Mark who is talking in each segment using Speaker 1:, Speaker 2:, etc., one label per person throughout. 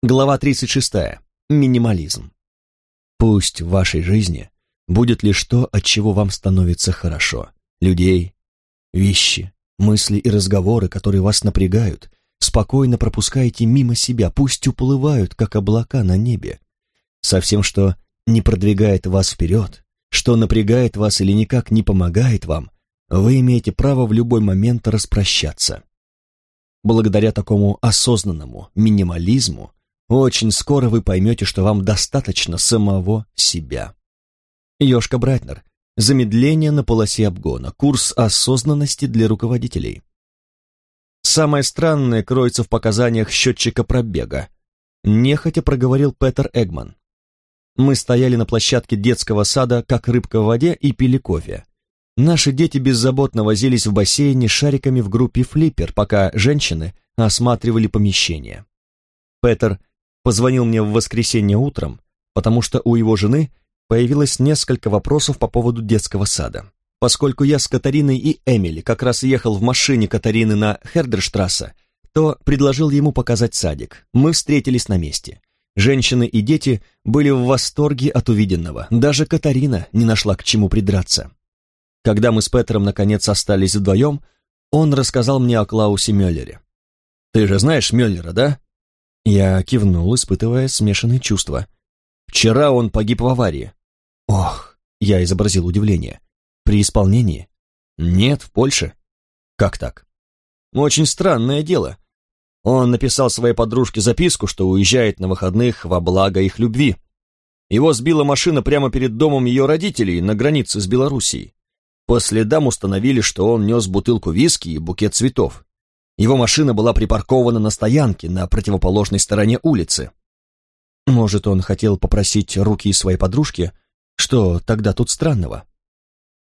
Speaker 1: Глава 36. Минимализм. Пусть в вашей жизни будет лишь то, от чего вам становится хорошо. Людей, вещи, мысли и разговоры, которые вас напрягают, спокойно пропускайте мимо себя, пусть уплывают, как облака на небе. Со всем, что не продвигает вас вперед, что напрягает вас или никак не помогает вам, вы имеете право в любой момент распрощаться. Благодаря такому осознанному минимализму очень скоро вы поймете, что вам достаточно самого себя. Ёшка Брайтнер. Замедление на полосе обгона. Курс осознанности для руководителей. Самое странное кроется в показаниях счетчика пробега. Нехотя проговорил Петер Эгман. Мы стояли на площадке детского сада, как рыбка в воде, и пили кофе. Наши дети беззаботно возились в бассейне шариками в группе флиппер, пока женщины осматривали помещение. Петер позвонил мне в воскресенье утром, потому что у его жены появилось несколько вопросов по поводу детского сада. Поскольку я с Катариной и Эмили как раз ехал в машине Катарины на Хердерштрассе, то предложил ему показать садик. Мы встретились на месте. Женщины и дети были в восторге от увиденного. Даже Катарина не нашла к чему придраться. Когда мы с Петром наконец остались вдвоем, он рассказал мне о Клаусе Мюллере. «Ты же знаешь Мюллера, да?» Я кивнул, испытывая смешанные чувства. Вчера он погиб в аварии. Ох, я изобразил удивление. При исполнении? Нет, в Польше. Как так? Очень странное дело. Он написал своей подружке записку, что уезжает на выходных во благо их любви. Его сбила машина прямо перед домом ее родителей на границе с Белоруссией. По следам установили, что он нес бутылку виски и букет цветов. Его машина была припаркована на стоянке на противоположной стороне улицы. Может, он хотел попросить руки своей подружки? Что тогда тут странного?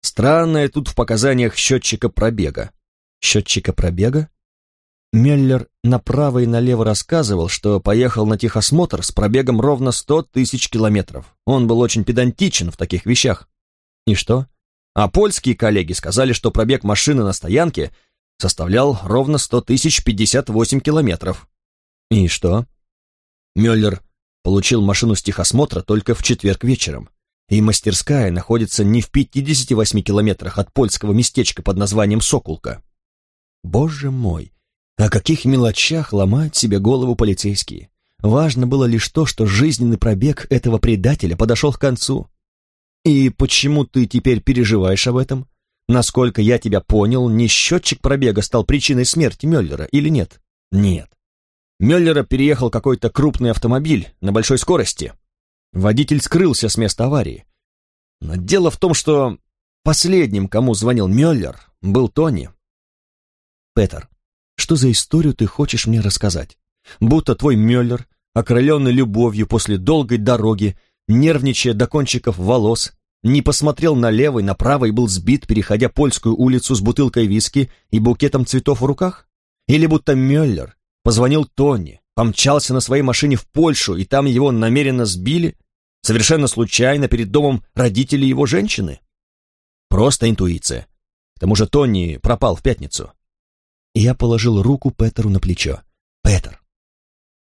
Speaker 1: Странное тут в показаниях счетчика пробега. Счетчика пробега? Меллер направо и налево рассказывал, что поехал на техосмотр с пробегом ровно сто тысяч километров. Он был очень педантичен в таких вещах. И что? А польские коллеги сказали, что пробег машины на стоянке составлял ровно 100 тысяч 58 километров. И что? Мюллер получил машину с техосмотра только в четверг вечером, и мастерская находится не в 58 километрах от польского местечка под названием Сокулка. Боже мой, о каких мелочах ломают себе голову полицейские. Важно было лишь то, что жизненный пробег этого предателя подошел к концу. И почему ты теперь переживаешь об этом? Насколько я тебя понял, не счетчик пробега стал причиной смерти Мюллера или нет? Нет. Мюллера переехал какой-то крупный автомобиль на большой скорости. Водитель скрылся с места аварии. Но дело в том, что последним, кому звонил Мюллер, был Тони. Петер, что за историю ты хочешь мне рассказать? Будто твой Мюллер, окрыленный любовью после долгой дороги, нервничая до кончиков волос, не посмотрел налево и направо и был сбит, переходя польскую улицу с бутылкой виски и букетом цветов в руках? Или будто Мюллер позвонил Тони, помчался на своей машине в Польшу, и там его намеренно сбили, совершенно случайно перед домом родителей его женщины? Просто интуиция. К тому же Тони пропал в пятницу. И я положил руку Петеру на плечо. «Петер,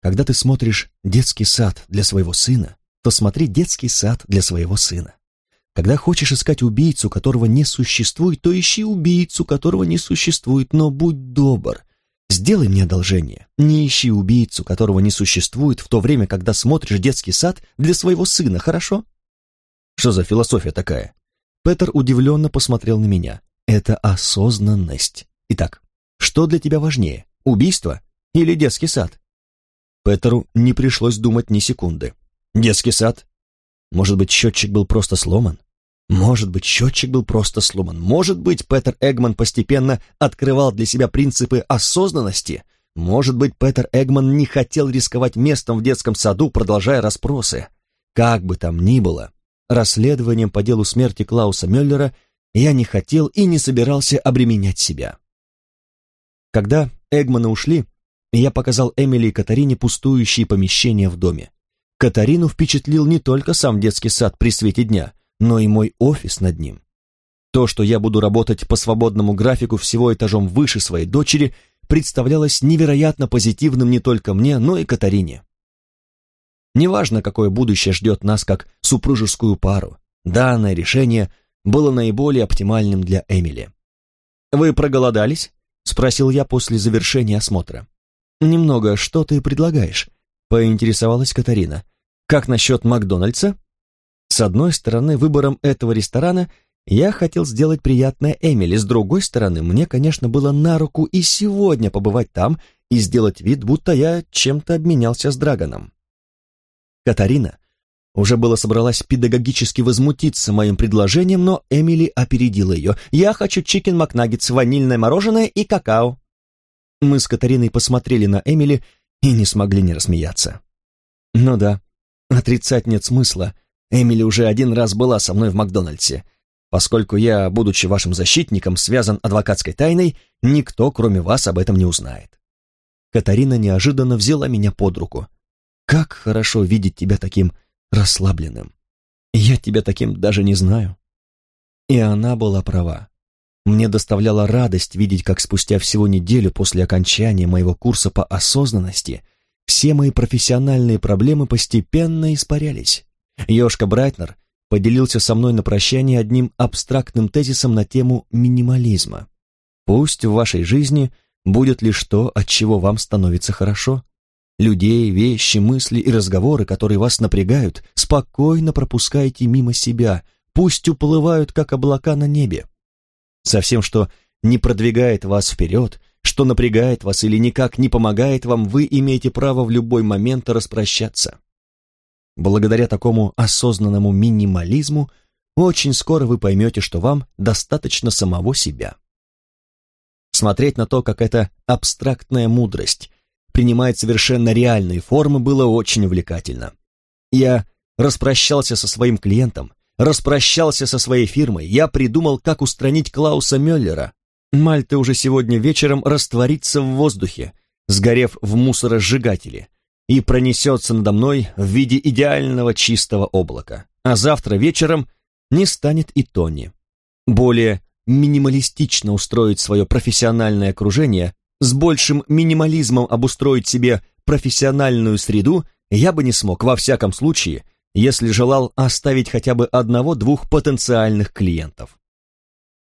Speaker 1: когда ты смотришь детский сад для своего сына, то смотри детский сад для своего сына. Когда хочешь искать убийцу, которого не существует, то ищи убийцу, которого не существует, но будь добр. Сделай мне одолжение. Не ищи убийцу, которого не существует, в то время, когда смотришь детский сад для своего сына, хорошо? Что за философия такая? Петер удивленно посмотрел на меня. Это осознанность. Итак, что для тебя важнее, убийство или детский сад? Петеру не пришлось думать ни секунды. Детский сад может быть, счетчик был просто сломан? Может быть, счетчик был просто сломан. Может быть, Петер Эгман постепенно открывал для себя принципы осознанности. Может быть, Петер Эгман не хотел рисковать местом в детском саду, продолжая расспросы. Как бы там ни было, расследованием по делу смерти Клауса Мюллера я не хотел и не собирался обременять себя. Когда Эгманы ушли, я показал Эмили и Катарине пустующие помещения в доме. Катарину впечатлил не только сам детский сад при свете дня, но и мой офис над ним. То, что я буду работать по свободному графику всего этажом выше своей дочери, представлялось невероятно позитивным не только мне, но и Катарине. Неважно, какое будущее ждет нас как супружескую пару, данное решение было наиболее оптимальным для Эмили. «Вы проголодались?» — спросил я после завершения осмотра. «Немного, что ты предлагаешь?» — поинтересовалась Катарина. «Как насчет Макдональдса?» С одной стороны, выбором этого ресторана я хотел сделать приятное Эмили, с другой стороны, мне, конечно, было на руку и сегодня побывать там и сделать вид, будто я чем-то обменялся с Драгоном. Катарина уже было собралась педагогически возмутиться моим предложением, но Эмили опередила ее. «Я хочу чикен макнаггетс, ванильное мороженое и какао». Мы с Катариной посмотрели на Эмили и не смогли не рассмеяться. «Ну да, отрицать нет смысла. Эмили уже один раз была со мной в Макдональдсе. Поскольку я, будучи вашим защитником, связан адвокатской тайной, никто, кроме вас, об этом не узнает». Катарина неожиданно взяла меня под руку. «Как хорошо видеть тебя таким расслабленным. Я тебя таким даже не знаю. И она была права. Мне доставляла радость видеть, как спустя всего неделю после окончания моего курса по осознанности все мои профессиональные проблемы постепенно испарялись. Ёшка Брайтнер поделился со мной на прощание одним абстрактным тезисом на тему минимализма. Пусть в вашей жизни будет лишь то, от чего вам становится хорошо, Людей, вещи, мысли и разговоры, которые вас напрягают, спокойно пропускайте мимо себя, пусть уплывают, как облака на небе. Со всем, что не продвигает вас вперед, что напрягает вас или никак не помогает вам, вы имеете право в любой момент распрощаться. Благодаря такому осознанному минимализму очень скоро вы поймете, что вам достаточно самого себя. Смотреть на то, как эта абстрактная мудрость принимает совершенно реальные формы, было очень увлекательно. Я распрощался со своим клиентом, распрощался со своей фирмой, я придумал, как устранить Клауса Мюллера. Мальта уже сегодня вечером растворится в воздухе, сгорев в мусоросжигателе, и пронесется надо мной в виде идеального чистого облака. А завтра вечером не станет и Тони. Более минималистично устроить свое профессиональное окружение с большим минимализмом обустроить себе профессиональную среду я бы не смог, во всяком случае, если желал оставить хотя бы одного-двух потенциальных клиентов.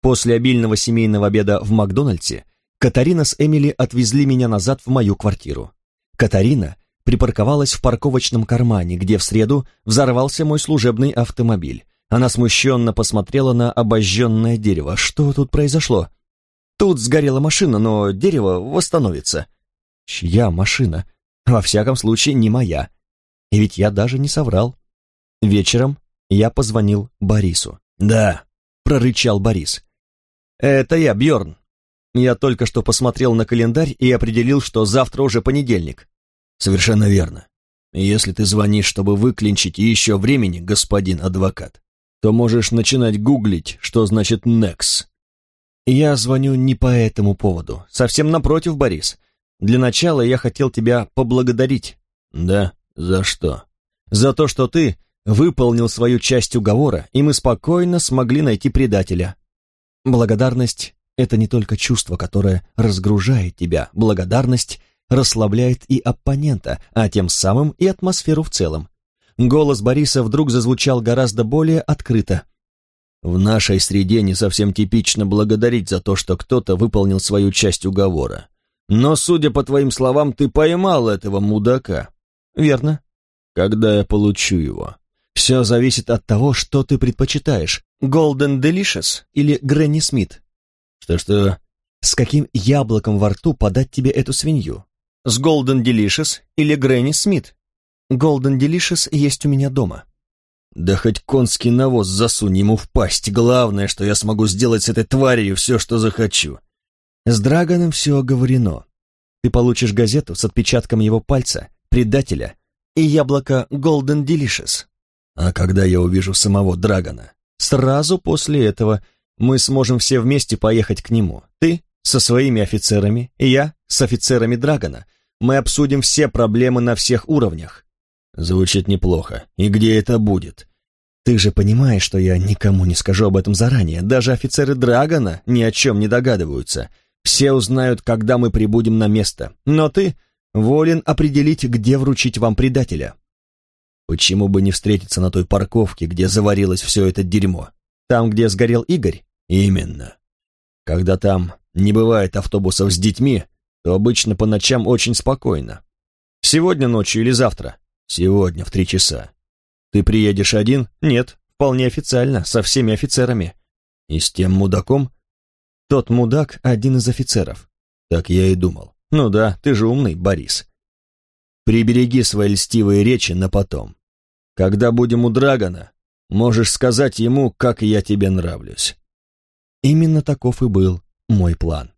Speaker 1: После обильного семейного обеда в Макдональдсе Катарина с Эмили отвезли меня назад в мою квартиру. Катарина припарковалась в парковочном кармане, где в среду взорвался мой служебный автомобиль. Она смущенно посмотрела на обожженное дерево. Что тут произошло? Тут сгорела машина, но дерево восстановится. Чья машина? Во всяком случае, не моя. И ведь я даже не соврал. Вечером я позвонил Борису. «Да», — прорычал Борис. «Это я, Бьорн. Я только что посмотрел на календарь и определил, что завтра уже понедельник». «Совершенно верно. Если ты звонишь, чтобы выклинчить еще времени, господин адвокат, то можешь начинать гуглить, что значит «некс». «Я звоню не по этому поводу. Совсем напротив, Борис. Для начала я хотел тебя поблагодарить». «Да? За что?» «За то, что ты выполнил свою часть уговора, и мы спокойно смогли найти предателя». Благодарность — это не только чувство, которое разгружает тебя. Благодарность расслабляет и оппонента, а тем самым и атмосферу в целом. Голос Бориса вдруг зазвучал гораздо более открыто. В нашей среде не совсем типично благодарить за то, что кто-то выполнил свою часть уговора. Но, судя по твоим словам, ты поймал этого мудака. Верно. Когда я получу его? Все зависит от того, что ты предпочитаешь. Golden Delicious или Гренни Смит? Что-что? С каким яблоком во рту подать тебе эту свинью? С Golden Delicious или Гренни Смит? Golden Delicious есть у меня дома. Да хоть конский навоз засунь ему в пасть. Главное, что я смогу сделать с этой тварью все, что захочу. С Драгоном все оговорено. Ты получишь газету с отпечатком его пальца, предателя и яблоко Golden Delicious. А когда я увижу самого Драгона? Сразу после этого мы сможем все вместе поехать к нему. Ты со своими офицерами, и я с офицерами Драгона. Мы обсудим все проблемы на всех уровнях. Звучит неплохо. И где это будет? Ты же понимаешь, что я никому не скажу об этом заранее. Даже офицеры Драгона ни о чем не догадываются. Все узнают, когда мы прибудем на место. Но ты волен определить, где вручить вам предателя. Почему бы не встретиться на той парковке, где заварилось все это дерьмо? Там, где сгорел Игорь? Именно. Когда там не бывает автобусов с детьми, то обычно по ночам очень спокойно. Сегодня ночью или завтра? Сегодня в три часа. Ты приедешь один? Нет, вполне официально, со всеми офицерами. И с тем мудаком? Тот мудак — один из офицеров. Так я и думал. Ну да, ты же умный, Борис. Прибереги свои льстивые речи на потом. Когда будем у Драгона, можешь сказать ему, как я тебе нравлюсь. Именно таков и был мой план.